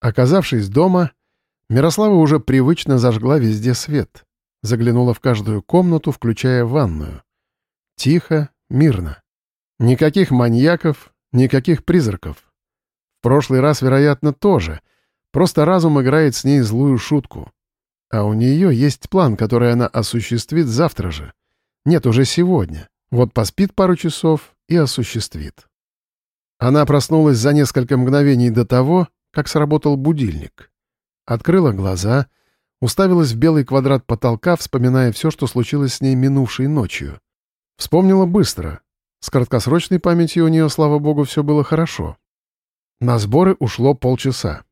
Оказавшись дома, Мирослава уже привычно зажгла везде свет. Заглянула в каждую комнату, включая ванную. Тихо, мирно. Никаких маньяков, никаких призраков. В прошлый раз, вероятно, тоже. Просто разум играет с ней злую шутку. А у нее есть план, который она осуществит завтра же. Нет, уже сегодня. Вот поспит пару часов и осуществит. Она проснулась за несколько мгновений до того, как сработал будильник. Открыла глаза, уставилась в белый квадрат потолка, вспоминая все, что случилось с ней минувшей ночью. Вспомнила быстро. С краткосрочной памятью у нее, слава богу, все было хорошо. На сборы ушло полчаса.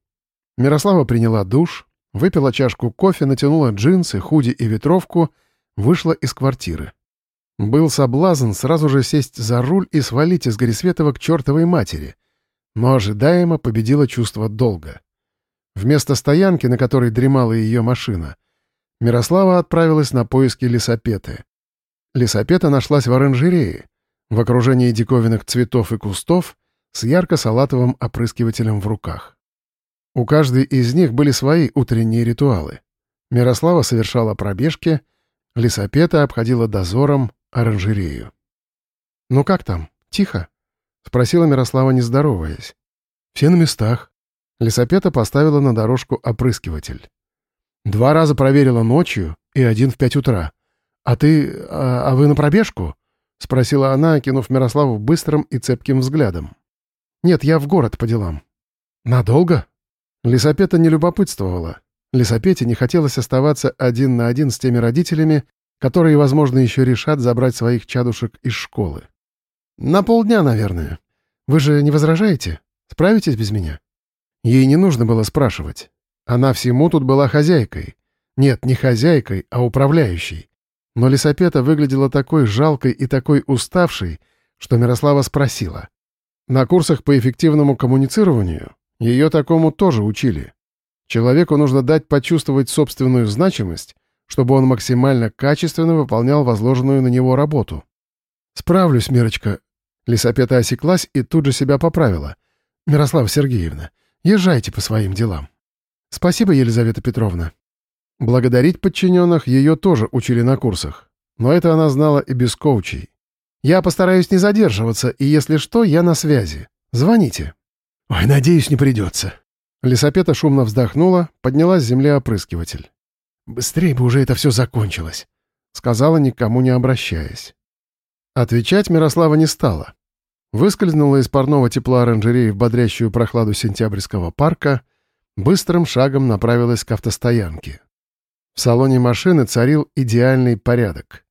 Мирослава приняла душ, выпила чашку кофе, натянула джинсы, худи и ветровку, вышла из квартиры. Был соблазн сразу же сесть за руль и свалить из Горисветова к чертовой матери. Но ожидаемо победило чувство долга. Вместо стоянки, на которой дремала ее машина, Мирослава отправилась на поиски лесопеты. Лесопета нашлась в оранжерее, в окружении диковинных цветов и кустов, с ярко-салатовым опрыскивателем в руках. У каждой из них были свои утренние ритуалы. Мирослава совершала пробежки, лесопета обходила дозором оранжерею. «Ну как там? Тихо?» — спросила Мирослава, не здороваясь. «Все на местах». Лесопета поставила на дорожку опрыскиватель. «Два раза проверила ночью и один в пять утра. А ты... А, а вы на пробежку?» — спросила она, кинув Мирославу быстрым и цепким взглядом. «Нет, я в город по делам». «Надолго?» Лисапета не любопытствовала. Лисапете не хотелось оставаться один на один с теми родителями, которые, возможно, еще решат забрать своих чадушек из школы. «На полдня, наверное. Вы же не возражаете? Справитесь без меня?» Ей не нужно было спрашивать. Она всему тут была хозяйкой. Нет, не хозяйкой, а управляющей. Но лесопета выглядела такой жалкой и такой уставшей, что Мирослава спросила. На курсах по эффективному коммуницированию ее такому тоже учили. Человеку нужно дать почувствовать собственную значимость, чтобы он максимально качественно выполнял возложенную на него работу. «Справлюсь, Мирочка». Лисапета осеклась и тут же себя поправила. «Мирослава Сергеевна, езжайте по своим делам». «Спасибо, Елизавета Петровна». Благодарить подчиненных ее тоже учили на курсах. Но это она знала и без коучей. «Я постараюсь не задерживаться, и если что, я на связи. Звоните». «Ой, надеюсь, не придется». Лисапета шумно вздохнула, подняла с земли опрыскиватель. «Быстрее бы уже это все закончилось», — сказала, никому не обращаясь. Отвечать Мирослава не стала. Выскользнула из парного тепла оранжереи в бодрящую прохладу сентябрьского парка, быстрым шагом направилась к автостоянке. В салоне машины царил идеальный порядок.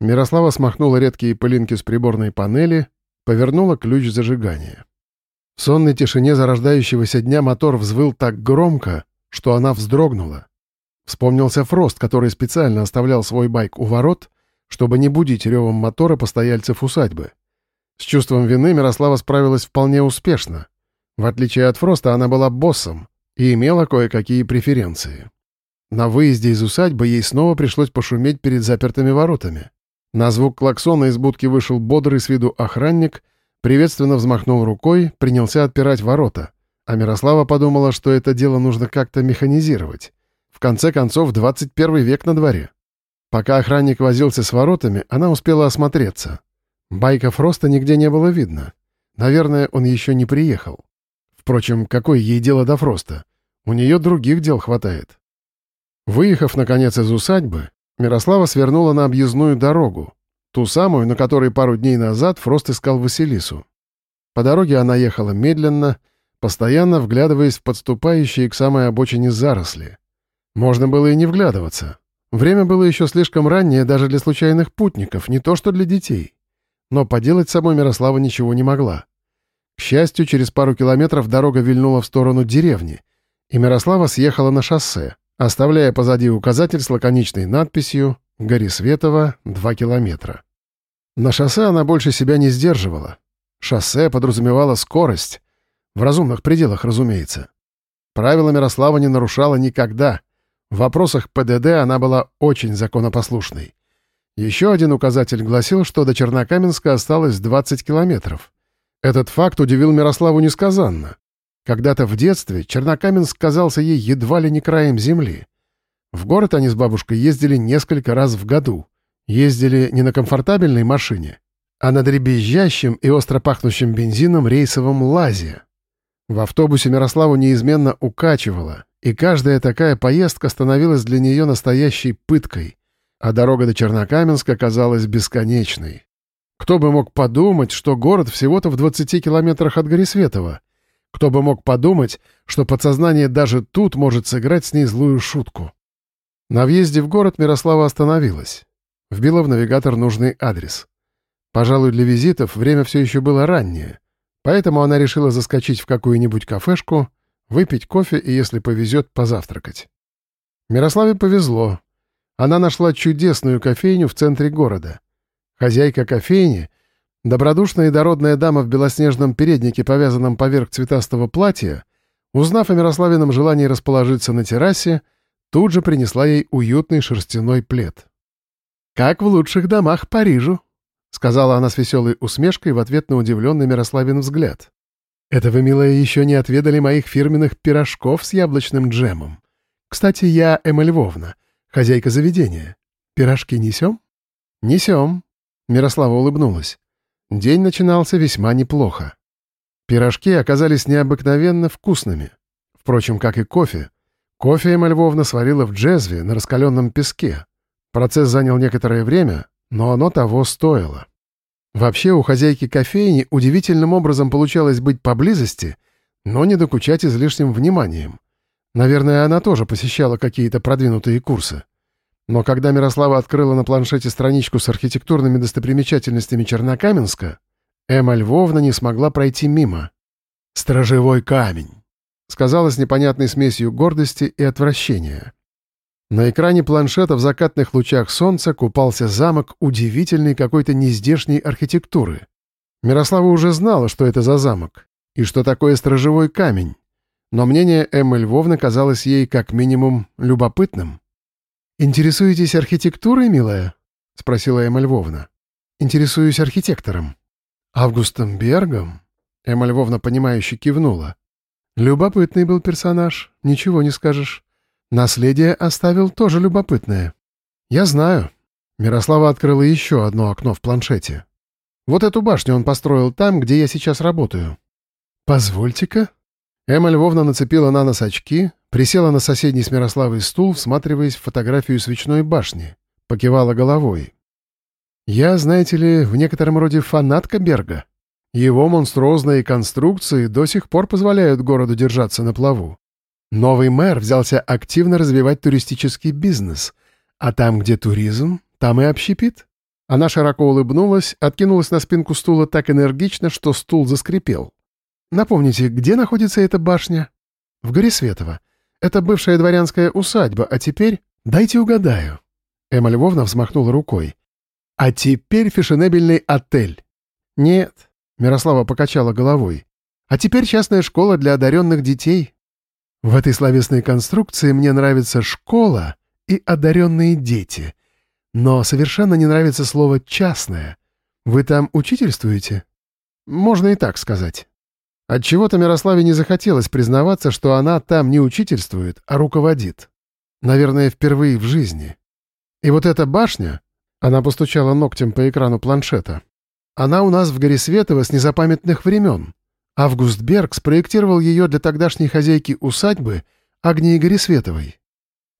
Мирослава смахнула редкие пылинки с приборной панели, повернула ключ зажигания. В сонной тишине зарождающегося дня мотор взвыл так громко, что она вздрогнула. Вспомнился Фрост, который специально оставлял свой байк у ворот, чтобы не будить ревом мотора постояльцев усадьбы. С чувством вины Мирослава справилась вполне успешно. В отличие от Фроста, она была боссом и имела кое-какие преференции. На выезде из усадьбы ей снова пришлось пошуметь перед запертыми воротами. На звук клаксона из будки вышел бодрый с виду охранник, приветственно взмахнул рукой, принялся отпирать ворота. А Мирослава подумала, что это дело нужно как-то механизировать. В конце концов, 21 век на дворе. Пока охранник возился с воротами, она успела осмотреться. Байка Фроста нигде не было видно. Наверное, он еще не приехал. Впрочем, какое ей дело до Фроста? У нее других дел хватает. Выехав, наконец, из усадьбы, Мирослава свернула на объездную дорогу, ту самую, на которой пару дней назад Фрост искал Василису. По дороге она ехала медленно, постоянно вглядываясь в подступающие к самой обочине заросли. Можно было и не вглядываться. Время было еще слишком раннее даже для случайных путников, не то что для детей. Но поделать с собой Мирослава ничего не могла. К счастью, через пару километров дорога вильнула в сторону деревни, и Мирослава съехала на шоссе — оставляя позади указатель с лаконичной надписью «Гори Светова, 2 километра». На шоссе она больше себя не сдерживала. Шоссе подразумевало скорость. В разумных пределах, разумеется. Правила Мирослава не нарушала никогда. В вопросах ПДД она была очень законопослушной. Еще один указатель гласил, что до Чернокаменска осталось 20 километров. Этот факт удивил Мирославу несказанно. Когда-то в детстве Чернокаменск казался ей едва ли не краем земли. В город они с бабушкой ездили несколько раз в году. Ездили не на комфортабельной машине, а на дребезжащем и остро пахнущем бензином рейсовом «Лазе». В автобусе Мирославу неизменно укачивало, и каждая такая поездка становилась для нее настоящей пыткой, а дорога до Чернокаменска казалась бесконечной. Кто бы мог подумать, что город всего-то в 20 километрах от Горисветова? Кто бы мог подумать, что подсознание даже тут может сыграть с ней злую шутку? На въезде в город Мирослава остановилась. Вбила в навигатор нужный адрес. Пожалуй, для визитов время все еще было раннее, поэтому она решила заскочить в какую-нибудь кафешку, выпить кофе и, если повезет, позавтракать. Мирославе повезло. Она нашла чудесную кофейню в центре города. Хозяйка кофейни, добродушная и дородная дама в белоснежном переднике, повязанном поверх цветастого платья, узнав о Мирославином желании расположиться на террасе, тут же принесла ей уютный шерстяной плед. «Как в лучших домах Парижу», — сказала она с веселой усмешкой в ответ на удивленный Мирославин взгляд. «Это вы, милая, еще не отведали моих фирменных пирожков с яблочным джемом. Кстати, я Эмма Львовна, хозяйка заведения. Пирожки несем?» «Несем», — Мирослава улыбнулась. День начинался весьма неплохо. Пирожки оказались необыкновенно вкусными. Впрочем, как и кофе. Кофе Эмма Львовна сварила в джезве на раскаленном песке, Процесс занял некоторое время, но оно того стоило. Вообще у хозяйки кофейни удивительным образом получалось быть поблизости, но не докучать излишним вниманием. Наверное, она тоже посещала какие-то продвинутые курсы. Но когда Мирослава открыла на планшете страничку с архитектурными достопримечательностями Чернокаменска, Эмма Львовна не смогла пройти мимо. «Стражевой камень», — сказала с непонятной смесью гордости и отвращения. На экране планшета в закатных лучах солнца купался замок удивительной какой-то нездешней архитектуры. Мирослава уже знала, что это за замок, и что такое стражевой камень, но мнение Эммы Львовны казалось ей как минимум любопытным. «Интересуетесь архитектурой, милая?» — спросила Эмма Львовна. «Интересуюсь архитектором». «Августом Бергом?» — Эмма Львовна, понимающе кивнула. «Любопытный был персонаж, ничего не скажешь. Наследие оставил тоже любопытное. Я знаю. Мирослава открыла еще одно окно в планшете. Вот эту башню он построил там, где я сейчас работаю. Позвольте-ка. Эмма Львовна нацепила на нос очки, присела на соседний с Мирославой стул, всматриваясь в фотографию свечной башни. Покивала головой. Я, знаете ли, в некотором роде фанатка Берга. Его монструозные конструкции до сих пор позволяют городу держаться на плаву. Новый мэр взялся активно развивать туристический бизнес, а там, где туризм, там и общепит. Она широко улыбнулась, откинулась на спинку стула так энергично, что стул заскрипел. «Напомните, где находится эта башня?» «В Горисветово. Это бывшая дворянская усадьба, а теперь...» «Дайте угадаю». Эмма Львовна взмахнула рукой. «А теперь фешенебельный отель». «Нет», — Мирослава покачала головой. «А теперь частная школа для одаренных детей. В этой словесной конструкции мне нравится школа и одаренные дети. Но совершенно не нравится слово «частное». Вы там учительствуете? Можно и так сказать. Отчего-то Мирославе не захотелось признаваться, что она там не учительствует, а руководит. Наверное, впервые в жизни. И вот эта башня, она постучала ногтем по экрану планшета, она у нас в Горисветово с незапамятных времен. Август Берг спроектировал ее для тогдашней хозяйки усадьбы Агнии Горисветовой.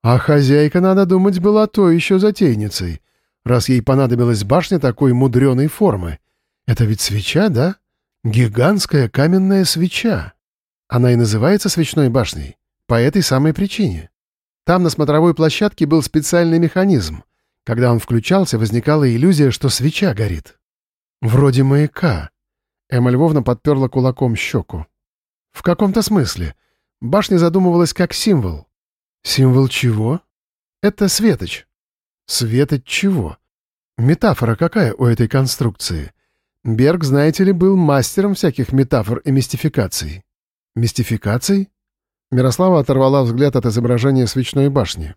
А хозяйка, надо думать, была то еще затейницей, раз ей понадобилась башня такой мудреной формы. Это ведь свеча, да? Гигантская каменная свеча. Она и называется свечной башней по этой самой причине. Там на смотровой площадке был специальный механизм. Когда он включался, возникала иллюзия, что свеча горит. Вроде маяка. Эмма Львовна подперла кулаком щеку. «В каком-то смысле. Башня задумывалась как символ». «Символ чего?» «Это светоч». «Светоч чего?» «Метафора какая у этой конструкции?» Берг, знаете ли, был мастером всяких метафор и мистификаций. Мистификаций? Мирослава оторвала взгляд от изображения свечной башни.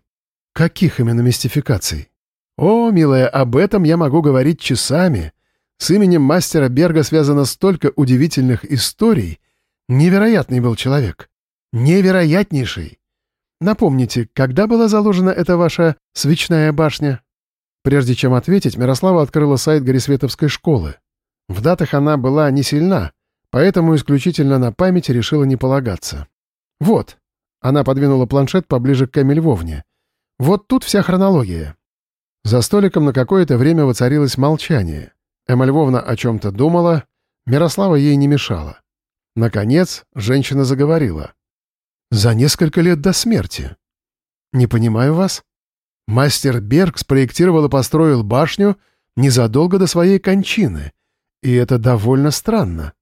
Каких именно мистификаций? О, милая, об этом я могу говорить часами. С именем мастера Берга связано столько удивительных историй. Невероятный был человек. Невероятнейший. Напомните, когда была заложена эта ваша свечная башня? Прежде чем ответить, Мирослава открыла сайт Горисветовской школы. В датах она была не сильна, поэтому исключительно на память решила не полагаться. Вот. Она подвинула планшет поближе к Эми Львовне. Вот тут вся хронология. За столиком на какое-то время воцарилось молчание. Эмма Львовна о чем-то думала, Мирослава ей не мешала. Наконец, женщина заговорила. «За несколько лет до смерти». «Не понимаю вас?» Мастер Берг спроектировал и построил башню незадолго до своей кончины. И это довольно странно.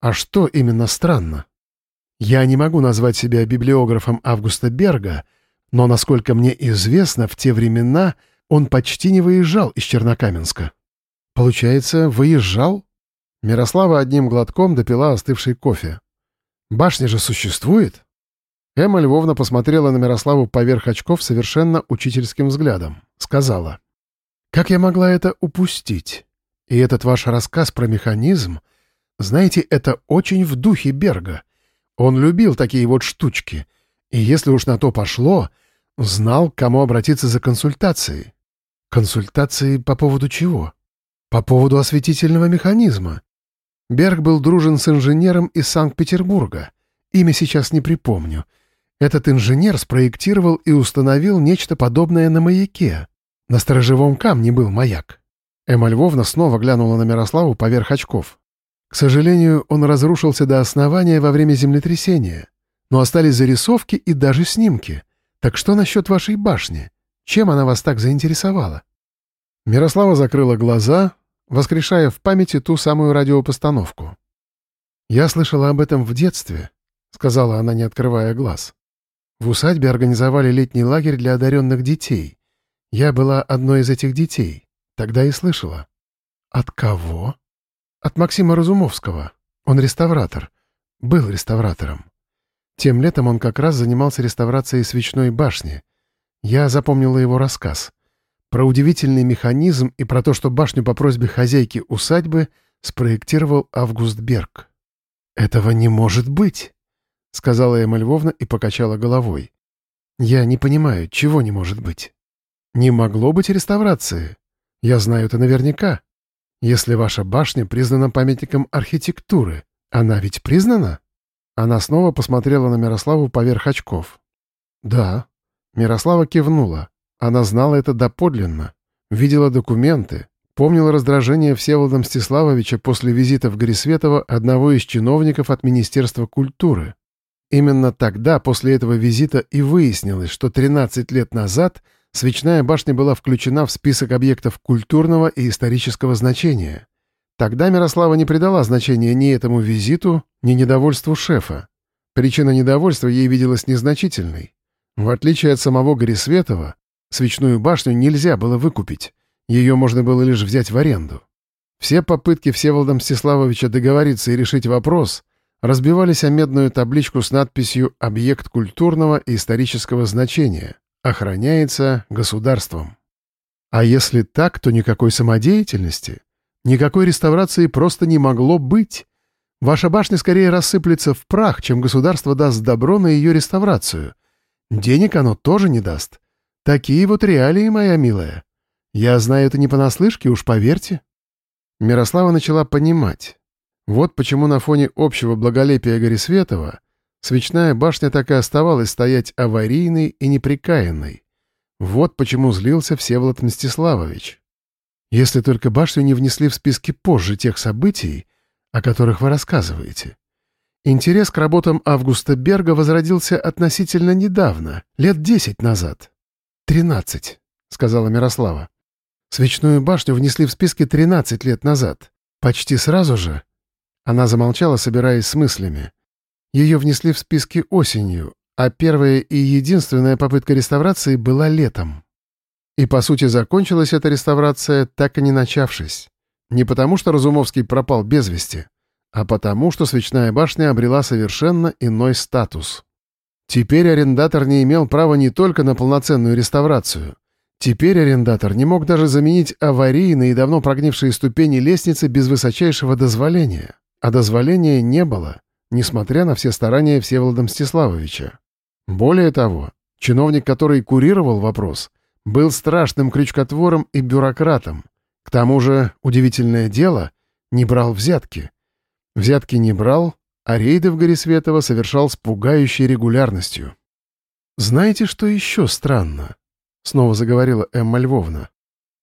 А что именно странно? Я не могу назвать себя библиографом Августа Берга, но, насколько мне известно, в те времена он почти не выезжал из Чернокаменска. Получается, выезжал? Мирослава одним глотком допила остывший кофе. Башня же существует? Эмма Львовна посмотрела на Мирославу поверх очков совершенно учительским взглядом. Сказала. «Как я могла это упустить? И этот ваш рассказ про механизм, знаете, это очень в духе Берга. Он любил такие вот штучки. И если уж на то пошло, знал, к кому обратиться за консультацией. Консультации по поводу чего? По поводу осветительного механизма. Берг был дружен с инженером из Санкт-Петербурга. Имя сейчас не припомню. Этот инженер спроектировал и установил нечто подобное на маяке. На сторожевом камне был маяк. Эмма Львовна снова глянула на Мирославу поверх очков. К сожалению, он разрушился до основания во время землетрясения. Но остались зарисовки и даже снимки. Так что насчет вашей башни? Чем она вас так заинтересовала?» Мирослава закрыла глаза, воскрешая в памяти ту самую радиопостановку. «Я слышала об этом в детстве», — сказала она, не открывая глаз. «В усадьбе организовали летний лагерь для одаренных детей. Я была одной из этих детей. Тогда и слышала. От кого? От Максима Разумовского. Он реставратор. Был реставратором. Тем летом он как раз занимался реставрацией свечной башни. Я запомнила его рассказ. Про удивительный механизм и про то, что башню по просьбе хозяйки усадьбы спроектировал Август Берг. «Этого не может быть!» — сказала Эмма Львовна и покачала головой. «Я не понимаю, чего не может быть?» «Не могло быть реставрации. Я знаю это наверняка. Если ваша башня признана памятником архитектуры, она ведь признана?» Она снова посмотрела на Мирославу поверх очков. «Да». Мирослава кивнула. Она знала это доподлинно. Видела документы, помнила раздражение Всеволода Мстиславовича после визита в Горисветово одного из чиновников от Министерства культуры. Именно тогда, после этого визита, и выяснилось, что 13 лет назад – Свечная башня была включена в список объектов культурного и исторического значения. Тогда Мирослава не придала значения ни этому визиту, ни недовольству шефа. Причина недовольства ей виделась незначительной. В отличие от самого Горисветова, свечную башню нельзя было выкупить, ее можно было лишь взять в аренду. Все попытки Всеволода Мстиславовича договориться и решить вопрос разбивались о медную табличку с надписью «Объект культурного и исторического значения», охраняется государством. А если так, то никакой самодеятельности, никакой реставрации просто не могло быть. Ваша башня скорее рассыплется в прах, чем государство даст добро на ее реставрацию. Денег оно тоже не даст. Такие вот реалии, моя милая. Я знаю это не понаслышке, уж поверьте. Мирослава начала понимать. Вот почему на фоне общего благолепия Горисветова Свечная башня так и оставалась стоять аварийной и неприкаянной. Вот почему злился Всеволод Мстиславович. Если только башню не внесли в списки позже тех событий, о которых вы рассказываете. Интерес к работам Августа Берга возродился относительно недавно, лет десять назад. «Тринадцать», — сказала Мирослава. «Свечную башню внесли в списки тринадцать лет назад. Почти сразу же...» Она замолчала, собираясь с мыслями. Ее внесли в списки осенью, а первая и единственная попытка реставрации была летом. И, по сути, закончилась эта реставрация, так и не начавшись. Не потому, что Разумовский пропал без вести, а потому, что свечная башня обрела совершенно иной статус. Теперь арендатор не имел права не только на полноценную реставрацию. Теперь арендатор не мог даже заменить аварийные и давно прогнившие ступени лестницы без высочайшего дозволения. А дозволения не было. несмотря на все старания Всеволода Мстиславовича. Более того, чиновник, который курировал вопрос, был страшным крючкотвором и бюрократом. К тому же, удивительное дело, не брал взятки. Взятки не брал, а рейды в Горисветово совершал с пугающей регулярностью. «Знаете, что еще странно?» — снова заговорила Эмма Львовна.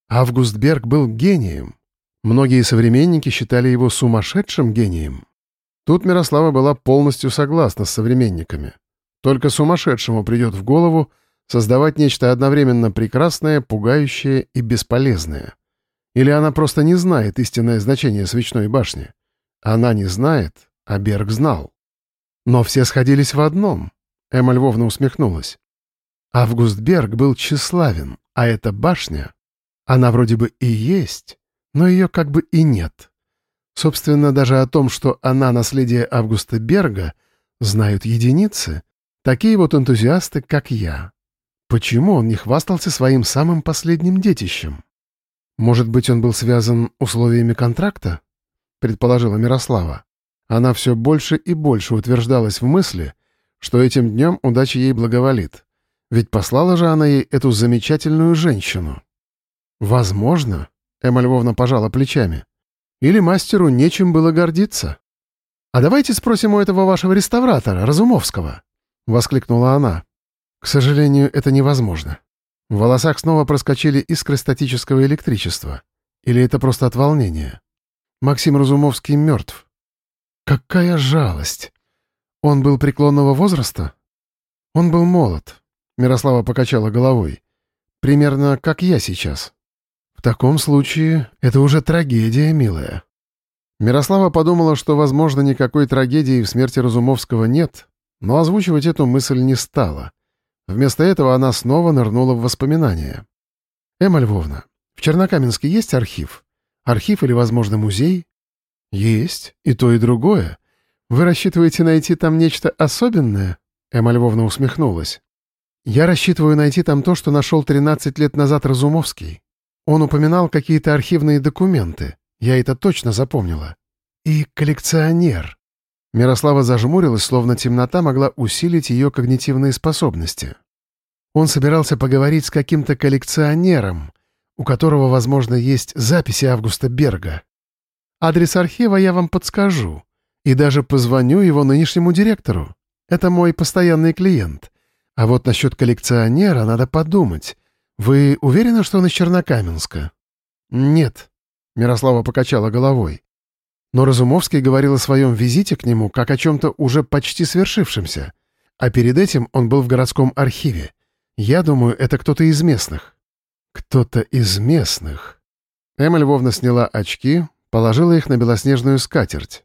«Август Берг был гением. Многие современники считали его сумасшедшим гением. Тут Мирослава была полностью согласна с современниками. Только сумасшедшему придет в голову создавать нечто одновременно прекрасное, пугающее и бесполезное. Или она просто не знает истинное значение свечной башни. Она не знает, а Берг знал. Но все сходились в одном. Эмма Львовна усмехнулась. Август Берг был тщеславен, а эта башня, она вроде бы и есть, но ее как бы и нет. Собственно, даже о том, что она наследие Августа Берга, знают единицы, такие вот энтузиасты, как я. Почему он не хвастался своим самым последним детищем? Может быть, он был связан условиями контракта? Предположила Мирослава. Она все больше и больше утверждалась в мысли, что этим днем удача ей благоволит. Ведь послала же она ей эту замечательную женщину. Возможно, Эмма Львовна пожала плечами. Или мастеру нечем было гордиться. «А давайте спросим у этого вашего реставратора, Разумовского», — воскликнула она. К сожалению, это невозможно. В волосах снова проскочили искры статического электричества. Или это просто от волнения? Максим Разумовский мертв. Какая жалость! Он был преклонного возраста? Он был молод. Мирослава покачала головой. Примерно как я сейчас. В таком случае это уже трагедия, милая. Мирослава подумала, что, возможно, никакой трагедии в смерти Разумовского нет, но озвучивать эту мысль не стала. Вместо этого она снова нырнула в воспоминания. «Эмма Львовна, в Чернокаменске есть архив? Архив или, возможно, музей?» «Есть. И то, и другое. Вы рассчитываете найти там нечто особенное?» Эмма Львовна усмехнулась. «Я рассчитываю найти там то, что нашел 13 лет назад Разумовский. Он упоминал какие-то архивные документы. Я это точно запомнила. И коллекционер. Мирослава зажмурилась, словно темнота могла усилить ее когнитивные способности. Он собирался поговорить с каким-то коллекционером, у которого, возможно, есть записи Августа Берга. Адрес архива я вам подскажу. И даже позвоню его нынешнему директору. Это мой постоянный клиент. А вот насчет коллекционера надо подумать. Вы уверены, что он из Чернокаменска? Нет. Мирослава покачала головой. Но Разумовский говорил о своем визите к нему как о чем-то уже почти свершившемся. А перед этим он был в городском архиве. Я думаю, это кто-то из местных. Кто-то из местных. Эмма Львовна сняла очки, положила их на белоснежную скатерть.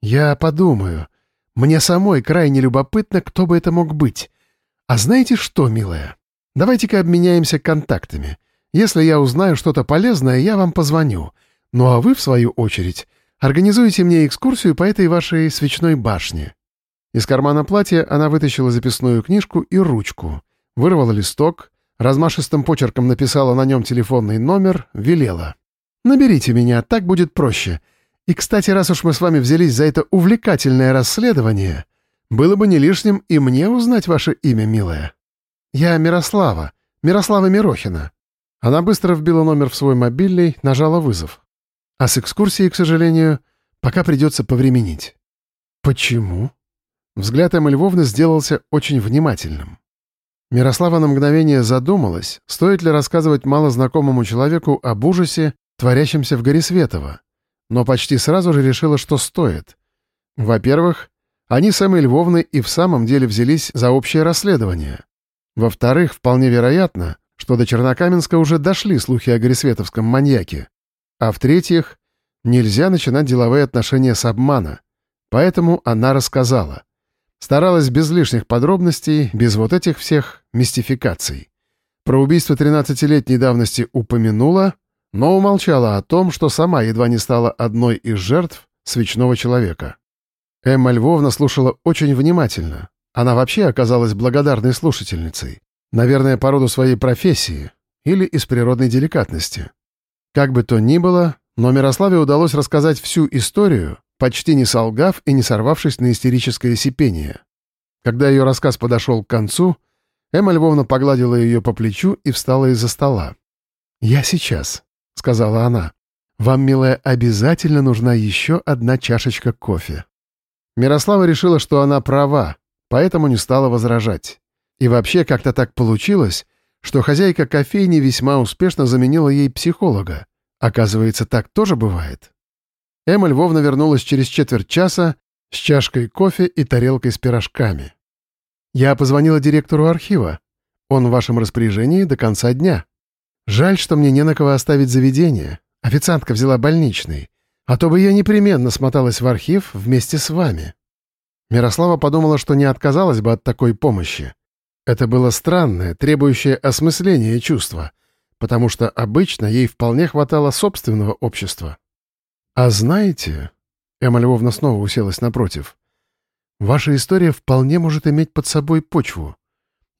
«Я подумаю. Мне самой крайне любопытно, кто бы это мог быть. А знаете что, милая? Давайте-ка обменяемся контактами. Если я узнаю что-то полезное, я вам позвоню. Ну а вы, в свою очередь, Организуйте мне экскурсию по этой вашей свечной башне». Из кармана платья она вытащила записную книжку и ручку, вырвала листок, размашистым почерком написала на нем телефонный номер, велела. «Наберите меня, так будет проще. И, кстати, раз уж мы с вами взялись за это увлекательное расследование, было бы не лишним и мне узнать ваше имя, милая. Я Мирослава, Мирослава Мирохина». Она быстро вбила номер в свой мобильный, нажала вызов. А с экскурсией, к сожалению, пока придется повременить. Почему? Взгляд Эммы Львовны сделался очень внимательным. Мирослава на мгновение задумалась, стоит ли рассказывать малознакомому человеку об ужасе, творящемся в горе Светова, но почти сразу же решила, что стоит. Во-первых, они с Эммой Львовной и в самом деле взялись за общее расследование. Во-вторых, вполне вероятно, что до Чернокаменска уже дошли слухи о горесветовском маньяке. А в-третьих, нельзя начинать деловые отношения с обмана. Поэтому она рассказала. Старалась без лишних подробностей, без вот этих всех мистификаций. Про убийство 13-летней давности упомянула, но умолчала о том, что сама едва не стала одной из жертв свечного человека. Эмма Львовна слушала очень внимательно. Она вообще оказалась благодарной слушательницей. Наверное, по роду своей профессии или из природной деликатности. Как бы то ни было, но Мирославе удалось рассказать всю историю, почти не солгав и не сорвавшись на истерическое сипение. Когда ее рассказ подошел к концу, Эмма Львовна погладила ее по плечу и встала из-за стола. «Я сейчас», — сказала она. «Вам, милая, обязательно нужна еще одна чашечка кофе». Мирослава решила, что она права, поэтому не стала возражать. И вообще как-то так получилось, что хозяйка кофейни весьма успешно заменила ей психолога. Оказывается, так тоже бывает. Эмма Львовна вернулась через четверть часа с чашкой кофе и тарелкой с пирожками. «Я позвонила директору архива. Он в вашем распоряжении до конца дня. Жаль, что мне не на кого оставить заведение. Официантка взяла больничный. А то бы я непременно смоталась в архив вместе с вами». Мирослава подумала, что не отказалась бы от такой помощи. Это было странное, требующее осмысления чувство, потому что обычно ей вполне хватало собственного общества. «А знаете...» — Эмма Львовна снова уселась напротив. «Ваша история вполне может иметь под собой почву.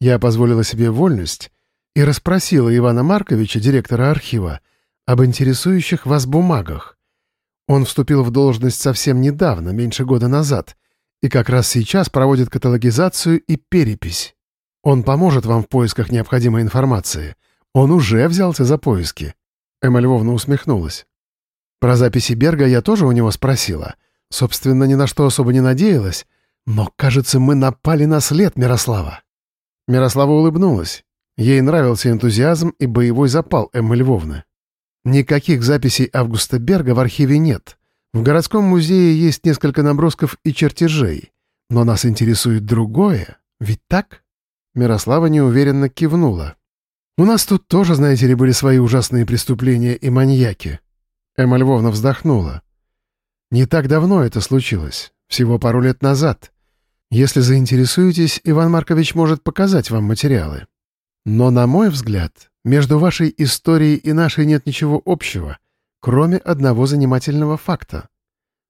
Я позволила себе вольность и расспросила Ивана Марковича, директора архива, об интересующих вас бумагах. Он вступил в должность совсем недавно, меньше года назад, и как раз сейчас проводит каталогизацию и перепись. Он поможет вам в поисках необходимой информации. Он уже взялся за поиски». Эмма Львовна усмехнулась. Про записи Берга я тоже у него спросила. Собственно, ни на что особо не надеялась. Но, кажется, мы напали на след Мирослава. Мирослава улыбнулась. Ей нравился энтузиазм и боевой запал Эммы Львовны. Никаких записей Августа Берга в архиве нет. В городском музее есть несколько набросков и чертежей. Но нас интересует другое. Ведь так? Мирослава неуверенно кивнула. «У нас тут тоже, знаете ли, были свои ужасные преступления и маньяки». Эмма Львовна вздохнула. «Не так давно это случилось, всего пару лет назад. Если заинтересуетесь, Иван Маркович может показать вам материалы. Но, на мой взгляд, между вашей историей и нашей нет ничего общего, кроме одного занимательного факта.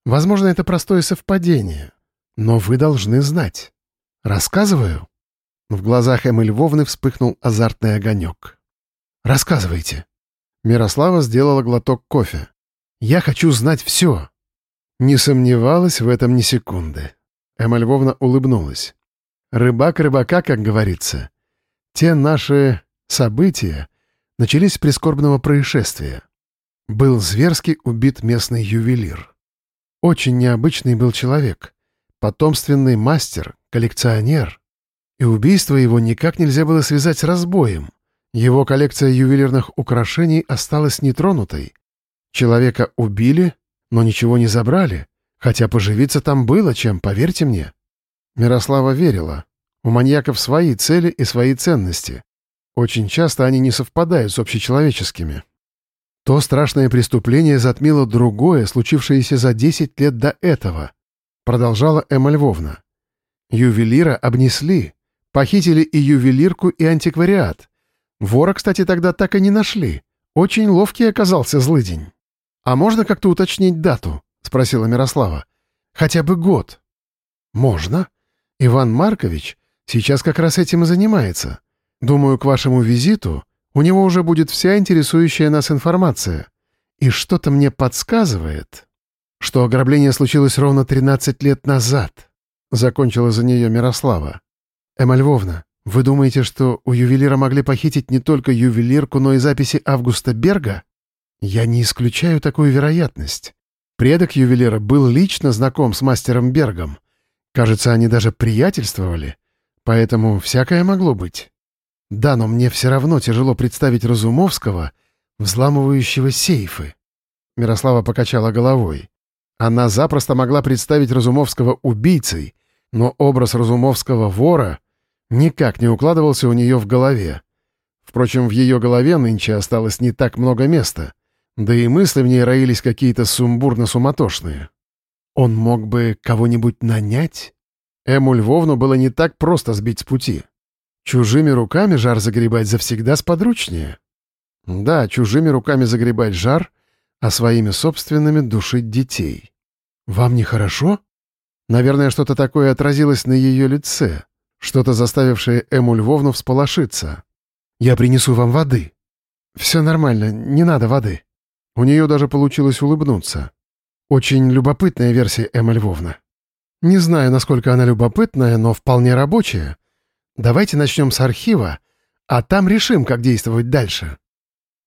Возможно, это простое совпадение, но вы должны знать. Рассказываю?» В глазах Эммы Львовны вспыхнул азартный огонек. «Рассказывайте». Мирослава сделала глоток кофе. «Я хочу знать все». Не сомневалась в этом ни секунды. Эмма Львовна улыбнулась. «Рыбак рыбака, как говорится. Те наши события начались с прискорбного происшествия. Был зверски убит местный ювелир. Очень необычный был человек. Потомственный мастер, коллекционер. И убийство его никак нельзя было связать с разбоем. Его коллекция ювелирных украшений осталась нетронутой. Человека убили, но ничего не забрали, хотя поживиться там было чем, поверьте мне. Мирослава верила. У маньяков свои цели и свои ценности. Очень часто они не совпадают с общечеловеческими. То страшное преступление затмило другое, случившееся за 10 лет до этого, продолжала Эмма Львовна. Ювелира обнесли, Похитили и ювелирку, и антиквариат. Вора, кстати, тогда так и не нашли. Очень ловкий оказался злыдень. «А можно как-то уточнить дату?» — спросила Мирослава. «Хотя бы год». «Можно. Иван Маркович сейчас как раз этим и занимается. Думаю, к вашему визиту у него уже будет вся интересующая нас информация. И что-то мне подсказывает, что ограбление случилось ровно 13 лет назад», — закончила за нее Мирослава. «Эмма Львовна, вы думаете, что у ювелира могли похитить не только ювелирку, но и записи Августа Берга? Я не исключаю такую вероятность. Предок ювелира был лично знаком с мастером Бергом. Кажется, они даже приятельствовали. Поэтому всякое могло быть. Да, но мне все равно тяжело представить Разумовского, взламывающего сейфы. Мирослава покачала головой. Она запросто могла представить Разумовского убийцей, но образ Разумовского вора никак не укладывался у нее в голове. Впрочем, в ее голове нынче осталось не так много места, да и мысли в ней роились какие-то сумбурно-суматошные. Он мог бы кого-нибудь нанять? Эму Львовну было не так просто сбить с пути. Чужими руками жар загребать завсегда сподручнее. Да, чужими руками загребать жар, а своими собственными душить детей. «Вам нехорошо?» Наверное, что-то такое отразилось на ее лице. Что-то заставившее Эму Львовну всполошиться. «Я принесу вам воды». «Все нормально, не надо воды». У нее даже получилось улыбнуться. Очень любопытная версия, Эмма Львовна. Не знаю, насколько она любопытная, но вполне рабочая. Давайте начнем с архива, а там решим, как действовать дальше.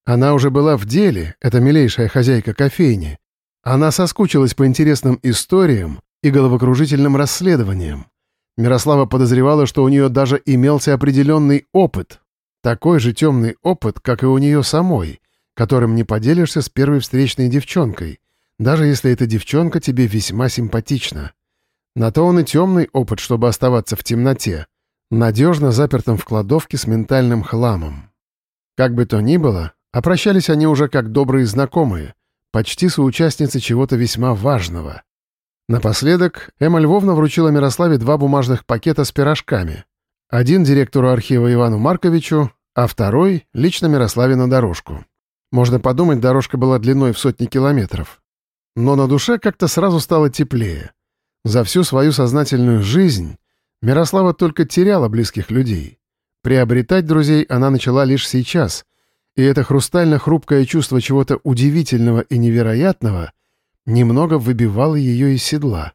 Она уже была в деле, эта милейшая хозяйка кофейни. Она соскучилась по интересным историям и головокружительным расследованиям. Мирослава подозревала, что у нее даже имелся определенный опыт. Такой же темный опыт, как и у нее самой, которым не поделишься с первой встречной девчонкой даже если эта девчонка тебе весьма симпатична. На то он и темный опыт, чтобы оставаться в темноте, надежно запертым в кладовке с ментальным хламом. Как бы то ни было, опрощались они уже как добрые знакомые, почти соучастницы чего-то весьма важного. Напоследок Эмма Львовна вручила Мирославе два бумажных пакета с пирожками. Один директору архива Ивану Марковичу, а второй — лично Мирославе на дорожку. Можно подумать, дорожка была длиной в сотни километров. Но на душе как-то сразу стало теплее. За всю свою сознательную жизнь Мирослава только теряла близких людей. Приобретать друзей она начала лишь сейчас, и это хрустально-хрупкое чувство чего-то удивительного и невероятного немного выбивало ее из седла.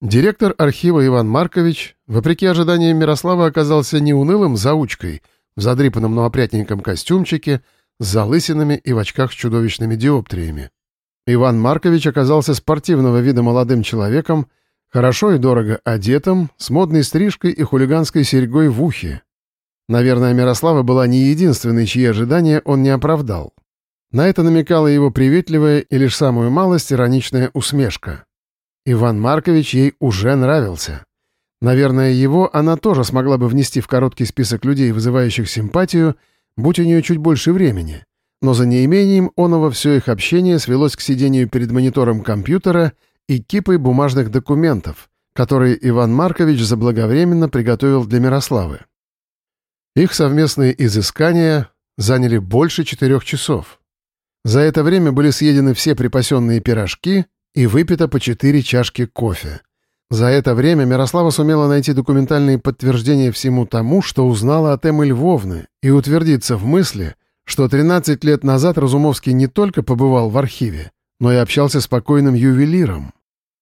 Директор архива Иван Маркович, вопреки ожиданиям Мирослава, оказался не унылым заучкой в задрипанном, но опрятненьком костюмчике, с залысинами и в очках с чудовищными диоптриями. Иван Маркович оказался спортивного вида молодым человеком, хорошо и дорого одетым, с модной стрижкой и хулиганской серьгой в ухе. Наверное, Мирослава была не единственной, чьи ожидания он не оправдал. На это намекала его приветливая и лишь самую малость ироничная усмешка. Иван Маркович ей уже нравился. Наверное, его она тоже смогла бы внести в короткий список людей, вызывающих симпатию, будь у нее чуть больше времени но за неимением оного все их общение свелось к сидению перед монитором компьютера и кипой бумажных документов, которые Иван Маркович заблаговременно приготовил для Мирославы. Их совместные изыскания заняли больше четырех часов. За это время были съедены все припасенные пирожки и выпито по четыре чашки кофе. За это время Мирослава сумела найти документальные подтверждения всему тому, что узнала от Эммы Львовны, и утвердиться в мысли — что 13 лет назад Разумовский не только побывал в архиве, но и общался с покойным ювелиром.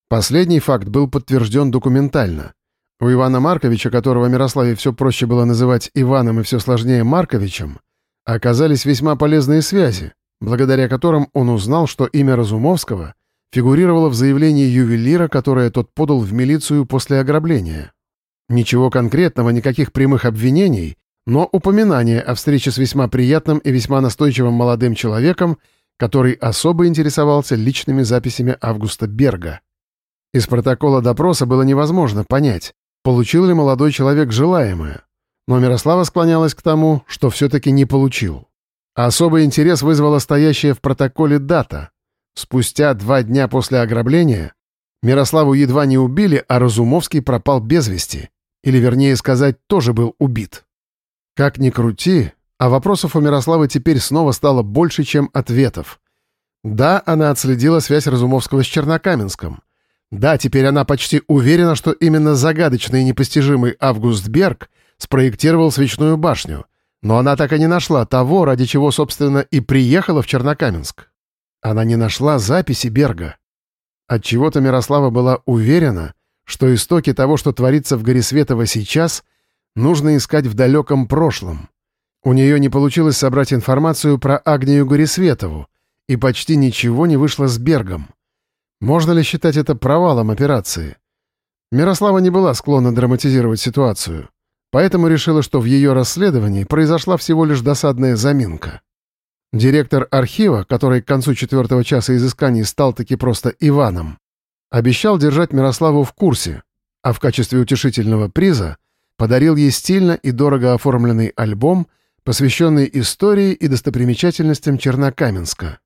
Последний факт был подтвержден документально. У Ивана Марковича, которого Мирославе все проще было называть Иваном и все сложнее Марковичем, оказались весьма полезные связи, благодаря которым он узнал, что имя Разумовского фигурировало в заявлении ювелира, которое тот подал в милицию после ограбления. Ничего конкретного, никаких прямых обвинений но упоминание о встрече с весьма приятным и весьма настойчивым молодым человеком, который особо интересовался личными записями Августа Берга. Из протокола допроса было невозможно понять, получил ли молодой человек желаемое, но Мирослава склонялась к тому, что все-таки не получил. Особый интерес вызвала стоящая в протоколе дата. Спустя два дня после ограбления Мирославу едва не убили, а Разумовский пропал без вести. Или, вернее сказать, тоже был убит. Как ни крути, а вопросов у Мирославы теперь снова стало больше, чем ответов. Да, она отследила связь Разумовского с Чернокаменском. Да, теперь она почти уверена, что именно загадочный и непостижимый Август Берг спроектировал свечную башню. Но она так и не нашла того, ради чего, собственно, и приехала в Чернокаменск. Она не нашла записи Берга. Отчего-то Мирослава была уверена, что истоки того, что творится в Горисветово сейчас — нужно искать в далеком прошлом. У нее не получилось собрать информацию про Агнию Горисветову, и почти ничего не вышло с Бергом. Можно ли считать это провалом операции? Мирослава не была склонна драматизировать ситуацию, поэтому решила, что в ее расследовании произошла всего лишь досадная заминка. Директор архива, который к концу четвертого часа изысканий стал таки просто Иваном, обещал держать Мирославу в курсе, а в качестве утешительного приза подарил ей стильно и дорого оформленный альбом, посвященный истории и достопримечательностям Чернокаменска.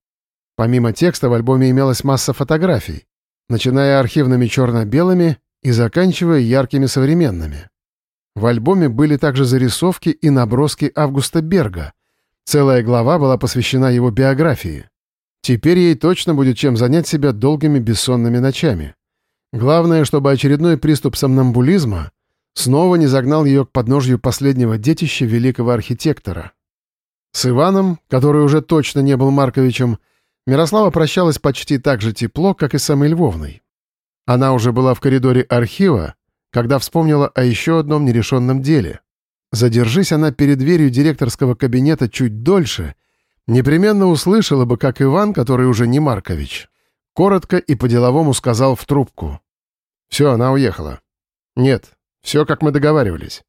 Помимо текста в альбоме имелась масса фотографий, начиная архивными черно-белыми и заканчивая яркими современными. В альбоме были также зарисовки и наброски Августа Берга. Целая глава была посвящена его биографии. Теперь ей точно будет чем занять себя долгими бессонными ночами. Главное, чтобы очередной приступ сомнамбулизма снова не загнал ее к подножью последнего детища великого архитектора. С Иваном, который уже точно не был Марковичем, Мирослава прощалась почти так же тепло, как и с самой Львовной. Она уже была в коридоре архива, когда вспомнила о еще одном нерешенном деле. Задержись она перед дверью директорского кабинета чуть дольше, непременно услышала бы, как Иван, который уже не Маркович, коротко и по-деловому сказал в трубку. «Все, она уехала». «Нет, все, как мы договаривались.